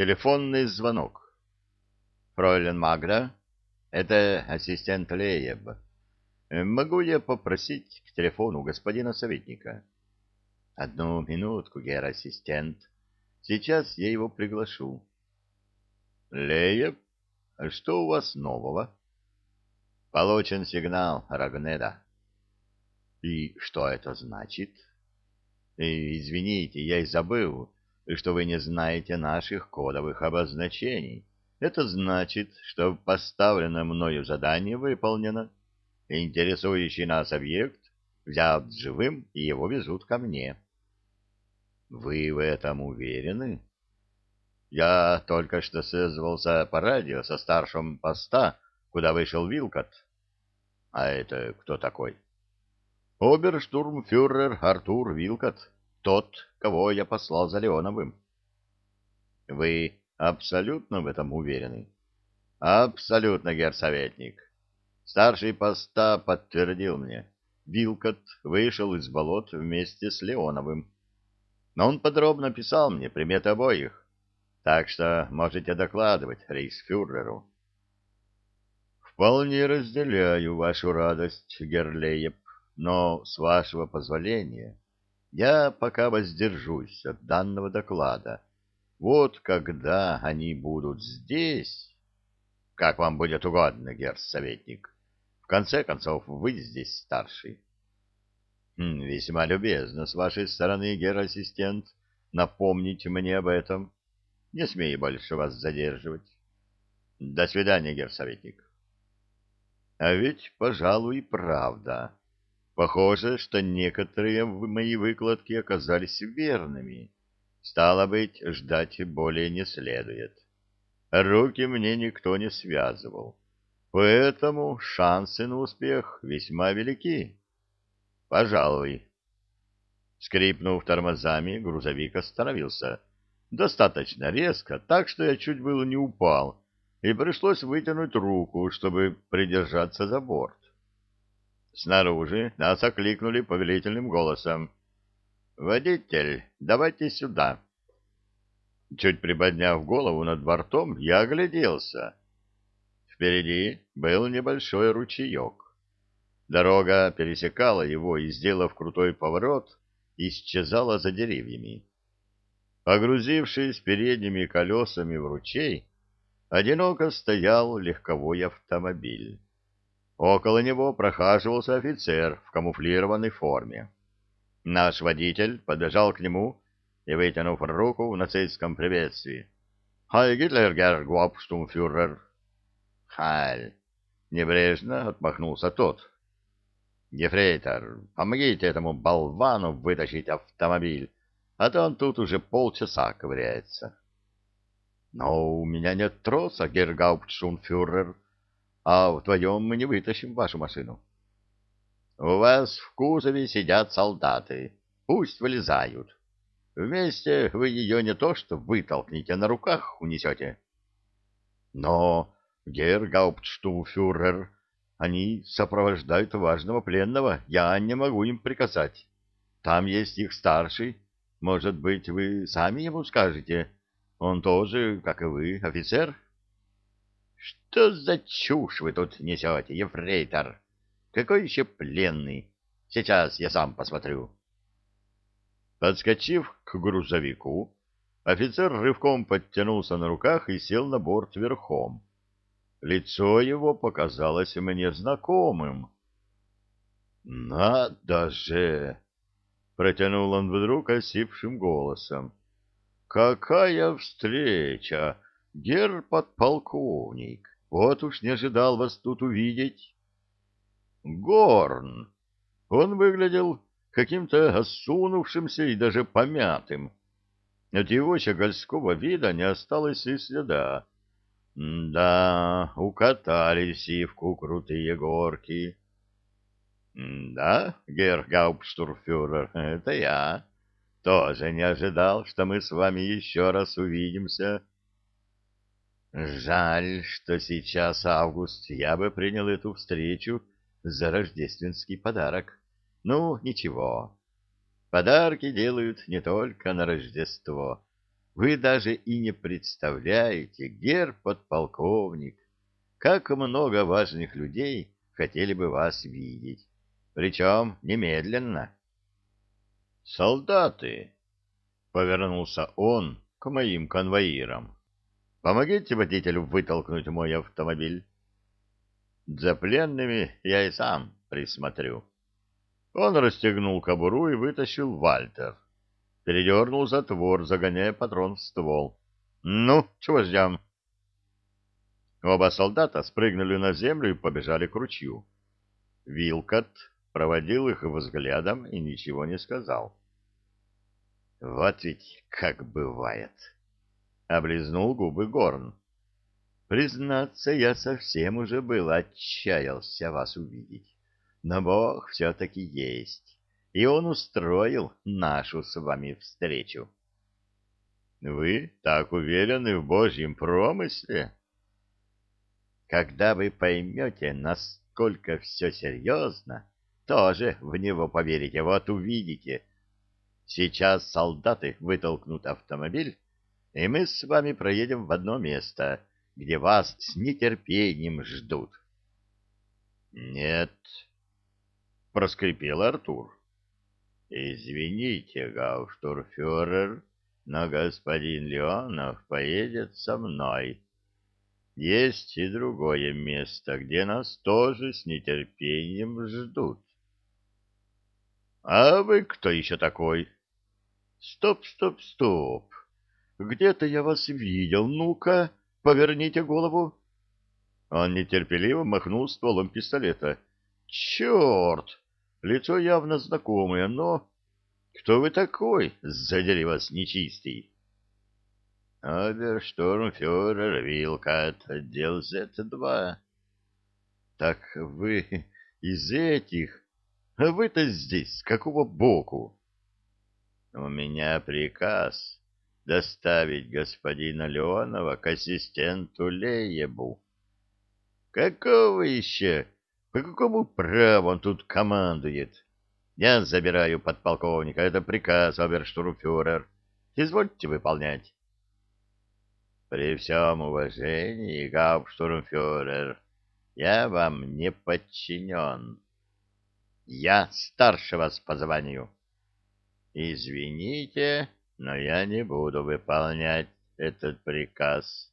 Телефонный звонок. Фройлен Магда, это ассистент Лееб. Могу я попросить к телефону господина советника? Одну минутку, гер-ассистент. Сейчас я его приглашу. Лееб, что у вас нового? Получен сигнал Рагнеда. И что это значит? Извините, я и забыл что вы не знаете наших кодовых обозначений. Это значит, что поставленное мною задание выполнено. Интересующий нас объект взят живым, и его везут ко мне. Вы в этом уверены? Я только что связывался по радио со старшим поста, куда вышел Вилкот. А это кто такой? Оберштурмфюрер Артур Вилкот тот, кого я послал за Леоновым. Вы абсолютно в этом уверены? Абсолютно, герсоветник. Старший поста подтвердил мне. Вилкот вышел из болот вместе с Леоновым. Но он подробно писал мне приметы обоих. Так что можете докладывать рейхсфюреру. Вполне разделяю вашу радость, Герлееп, но, с вашего позволения, я пока воздержусь от данного доклада. Вот когда они будут здесь... Как вам будет угодно, герц-советник. В конце концов, вы здесь старший. Хм, весьма любезно с вашей стороны, гер-ассистент, напомнить мне об этом. Не смею больше вас задерживать. До свидания, гер-советник. А ведь, пожалуй, правда. Похоже, что некоторые мои выкладки оказались верными. Стало быть, ждать более не следует. Руки мне никто не связывал, поэтому шансы на успех весьма велики. Пожалуй. Скрипнув тормозами, грузовик остановился. Достаточно резко, так что я чуть было не упал, и пришлось вытянуть руку, чтобы придержаться за борт. Снаружи нас окликнули повелительным голосом. «Водитель, давайте сюда!» Чуть приподняв голову над бортом, я огляделся. Впереди был небольшой ручеек. Дорога пересекала его и, сделав крутой поворот, исчезала за деревьями. Погрузившись передними колесами в ручей, одиноко стоял легковой автомобиль. Около него прохаживался офицер в камуфлированной форме. Наш водитель подбежал к нему и, вытянув руку в нацистском приветствии, «Хай, Гитлер, герр Гвабштумфюрер!» «Халь!» — небрежно отмахнулся тот. «Ефрейтор, помогите этому болвану вытащить автомобиль, а то он тут уже полчаса ковыряется». «Но у меня нет троса, герр а вдвоем мы не вытащим вашу машину. У вас в кузове сидят солдаты. Пусть вылезают. Вместе вы ее не то что вытолкните, на руках унесете. Но, гергауптштумфюрер, они сопровождают важного пленного. Я не могу им приказать. Там есть их старший. Может быть, вы сами ему скажете. Он тоже, как и вы, офицер?» Что за чушь вы тут несете, ефрейтор? Какой еще пленный? Сейчас я сам посмотрю. Подскочив к грузовику, офицер рывком подтянулся на руках и сел на борт верхом. Лицо его показалось мне знакомым. «Надо же!» — протянул он вдруг осипшим голосом. «Какая встреча! Гер подполковник, вот уж не ожидал вас тут увидеть. Горн. Он выглядел каким-то осунувшимся и даже помятым. От его щегольского вида не осталось и следа. Да, укатали сивку крутые горки. Да, герр это я. Тоже не ожидал, что мы с вами еще раз увидимся. Жаль, что сейчас август, я бы принял эту встречу за рождественский подарок. Ну, ничего. Подарки делают не только на Рождество. Вы даже и не представляете, гер подполковник, как много важных людей хотели бы вас видеть, причем немедленно. Солдаты, — повернулся он к моим конвоирам, — помогите водителю вытолкнуть мой автомобиль. За пленными я и сам присмотрю. Он расстегнул кобуру и вытащил Вальтер. Передернул затвор, загоняя патрон в ствол. «Ну, чего ждем?» Оба солдата спрыгнули на землю и побежали к ручью. Вилкот проводил их взглядом и ничего не сказал. «Вот ведь как бывает!» — облизнул губы Горн. «Признаться, я совсем уже был отчаялся вас увидеть, но Бог все-таки есть, и Он устроил нашу с вами встречу». «Вы так уверены в Божьем промысле?» Когда вы поймете, насколько все серьезно, тоже в него поверите. Вот увидите. Сейчас солдаты вытолкнут автомобиль, и мы с вами проедем в одно место, где вас с нетерпением ждут. — Нет, — проскрипел Артур. — Извините, гауштурфюрер, но господин Леонов поедет со мной. Есть и другое место, где нас тоже с нетерпением ждут. — А вы кто еще такой? — Стоп, стоп, стоп. Где-то я вас видел. Ну-ка, поверните голову. Он нетерпеливо махнул стволом пистолета. — Черт! Лицо явно знакомое, но... Кто вы такой? Задери вас, нечистый. Оберштурмфюрер Вилкат, отдел З-2. Так вы из этих? А вы-то здесь с какого боку? У меня приказ доставить господина Леонова к ассистенту Леебу. Какого еще? По какому праву он тут командует? Я забираю подполковника. Это приказ, оберштурмфюрер. Извольте выполнять. При всем уважении, гауптштурмфюрер, я вам не подчинен. Я старше вас по званию. Извините, но я не буду выполнять этот приказ.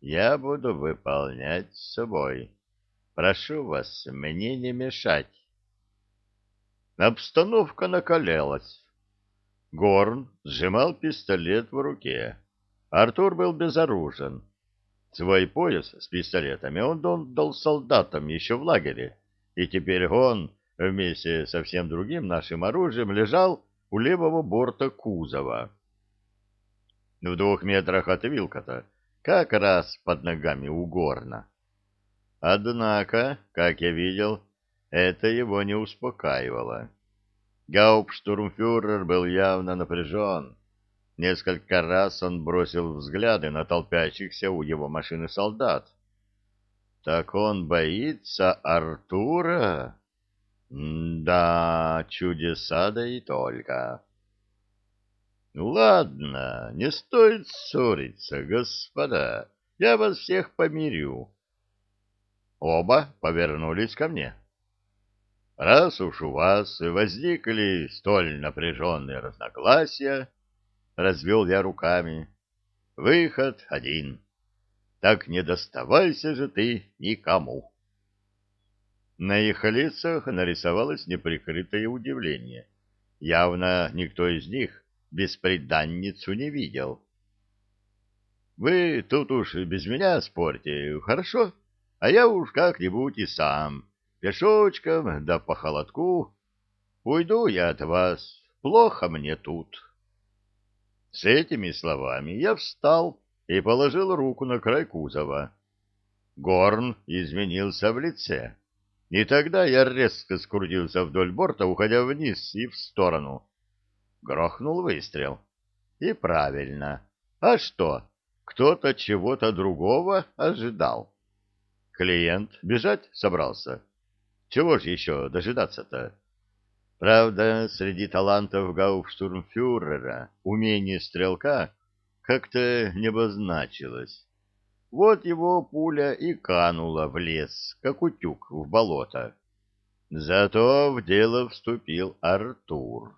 Я буду выполнять свой. Прошу вас, мне не мешать. Обстановка накалялась. Горн сжимал пистолет в руке. Артур был безоружен. Свой пояс с пистолетами он отдал солдатам еще в лагере, и теперь он вместе со всем другим нашим оружием лежал у левого борта кузова. В двух метрах от Вилкота, как раз под ногами у горна. Однако, как я видел, это его не успокаивало. Гауптштурмфюрер был явно напряжен. Несколько раз он бросил взгляды на толпящихся у его машины солдат. Так он боится Артура? Да, чудеса да и только. Ладно, не стоит ссориться, господа. Я вас всех помирю. Оба повернулись ко мне. Раз уж у вас возникли столь напряженные разногласия, развел я руками. Выход один. Так не доставайся же ты никому. На их лицах нарисовалось неприкрытое удивление. Явно никто из них беспреданницу не видел. Вы тут уж без меня спорьте, хорошо? А я уж как-нибудь и сам, пешочком да по холодку. Уйду я от вас, плохо мне тут». С этими словами я встал и положил руку на край кузова. Горн изменился в лице, и тогда я резко скрутился вдоль борта, уходя вниз и в сторону. Грохнул выстрел. И правильно. А что? Кто-то чего-то другого ожидал. Клиент бежать собрался. Чего ж еще дожидаться-то? Правда, среди талантов гауптштурмфюрера умение стрелка как-то не обозначилось. Вот его пуля и канула в лес, как утюг в болото. Зато в дело вступил Артур.